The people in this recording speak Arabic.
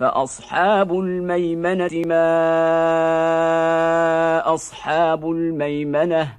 فأصحاب الميمنة ما أصحاب الميمنة